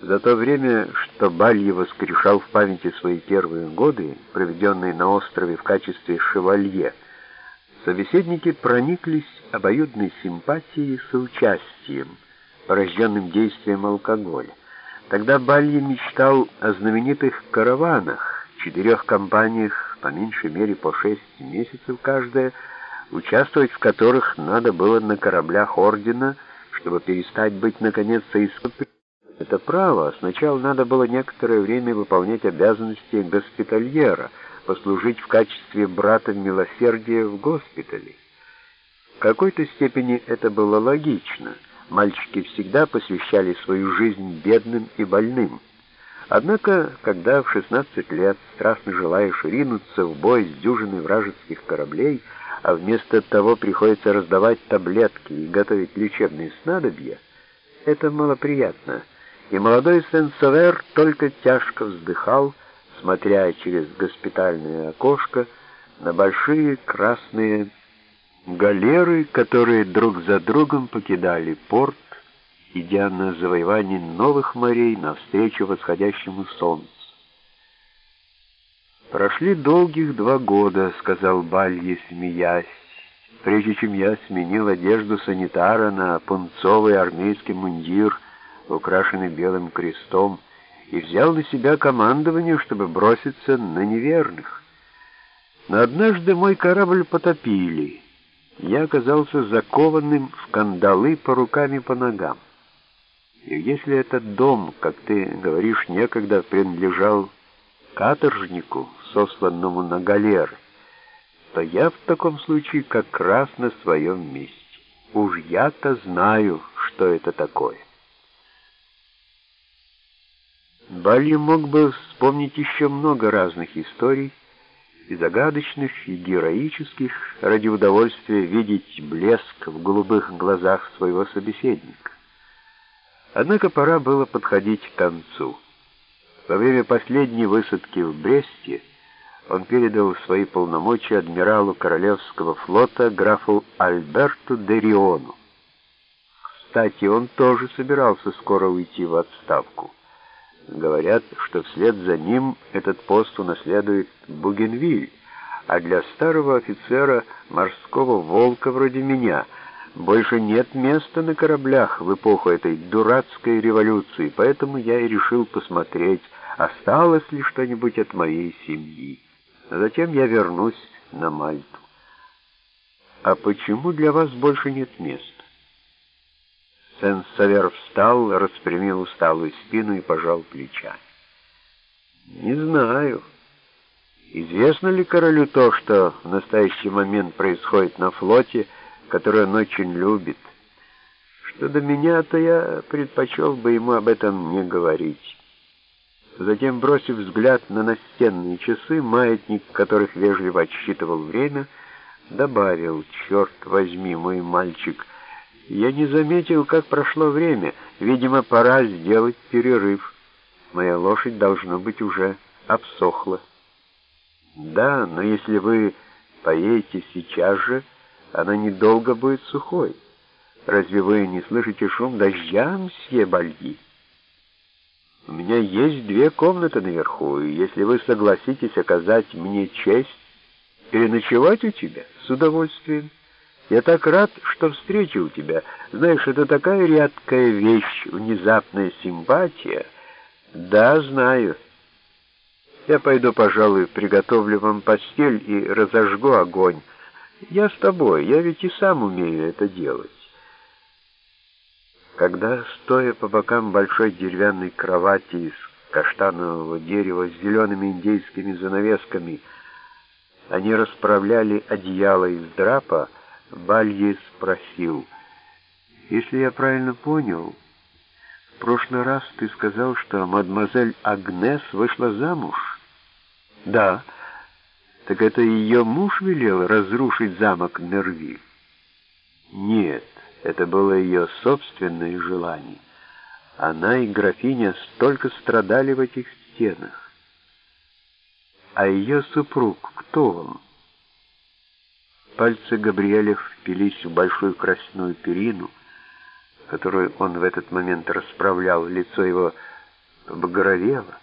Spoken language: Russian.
За то время, что Балье воскрешал в памяти свои первые годы, проведенные на острове в качестве шевалье, собеседники прониклись обоюдной симпатией и соучастием, порожденным действием алкоголя. Тогда Балье мечтал о знаменитых караванах, четырех компаниях, по меньшей мере по шесть месяцев каждая, участвовать в которых надо было на кораблях ордена, чтобы перестать быть наконец соискателем это право. Сначала надо было некоторое время выполнять обязанности госпитальера, послужить в качестве брата милосердия в госпитале. В какой-то степени это было логично. Мальчики всегда посвящали свою жизнь бедным и больным. Однако, когда в 16 лет страстно желаешь ринуться в бой с дюжиной вражеских кораблей, а вместо того приходится раздавать таблетки и готовить лечебные снадобья, это малоприятно — и молодой Сен-Савер только тяжко вздыхал, смотря через госпитальное окошко на большие красные галеры, которые друг за другом покидали порт, идя на завоевание новых морей навстречу восходящему солнцу. «Прошли долгих два года», — сказал Балье, смеясь, прежде чем я сменил одежду санитара на пунцовый армейский мундир — украшенный белым крестом, и взял на себя командование, чтобы броситься на неверных. Но однажды мой корабль потопили. Я оказался закованным в кандалы по рукам и по ногам. И если этот дом, как ты говоришь, некогда принадлежал каторжнику, сосланному на галеры, то я в таком случае как раз на своем месте. Уж я-то знаю, что это такое. Балли мог бы вспомнить еще много разных историй, и загадочных, и героических, ради удовольствия видеть блеск в голубых глазах своего собеседника. Однако пора было подходить к концу. Во время последней высадки в Бресте он передал свои полномочия адмиралу Королевского флота графу Альберту де Риону. Кстати, он тоже собирался скоро уйти в отставку. Говорят, что вслед за ним этот пост унаследует Бугенвиль, а для старого офицера морского волка вроде меня больше нет места на кораблях в эпоху этой дурацкой революции, поэтому я и решил посмотреть, осталось ли что-нибудь от моей семьи. Затем я вернусь на Мальту. А почему для вас больше нет места? Сен-Савер встал, распрямил усталую спину и пожал плечами. «Не знаю. Известно ли королю то, что в настоящий момент происходит на флоте, который он очень любит? Что до меня, то я предпочел бы ему об этом не говорить». Затем, бросив взгляд на настенные часы, маятник которых вежливо отсчитывал время, добавил, «Черт возьми, мой мальчик!» Я не заметил, как прошло время. Видимо, пора сделать перерыв. Моя лошадь, должно быть, уже обсохла. Да, но если вы поедете сейчас же, она недолго будет сухой. Разве вы не слышите шум дождя, мсье Бальги? У меня есть две комнаты наверху, и если вы согласитесь оказать мне честь переночевать у тебя, с удовольствием. Я так рад, что встречу тебя. Знаешь, это такая редкая вещь, внезапная симпатия. Да, знаю. Я пойду, пожалуй, приготовлю вам постель и разожгу огонь. Я с тобой, я ведь и сам умею это делать. Когда, стоя по бокам большой деревянной кровати из каштанового дерева с зелеными индейскими занавесками, они расправляли одеяло из драпа, Балье спросил, «Если я правильно понял, в прошлый раз ты сказал, что мадемуазель Агнес вышла замуж?» «Да. Так это ее муж велел разрушить замок Нервиль?» «Нет, это было ее собственное желание. Она и графиня столько страдали в этих стенах. А ее супруг кто вам?» Пальцы Габриэля впились в большую красную перину, которую он в этот момент расправлял. Лицо его побагровела.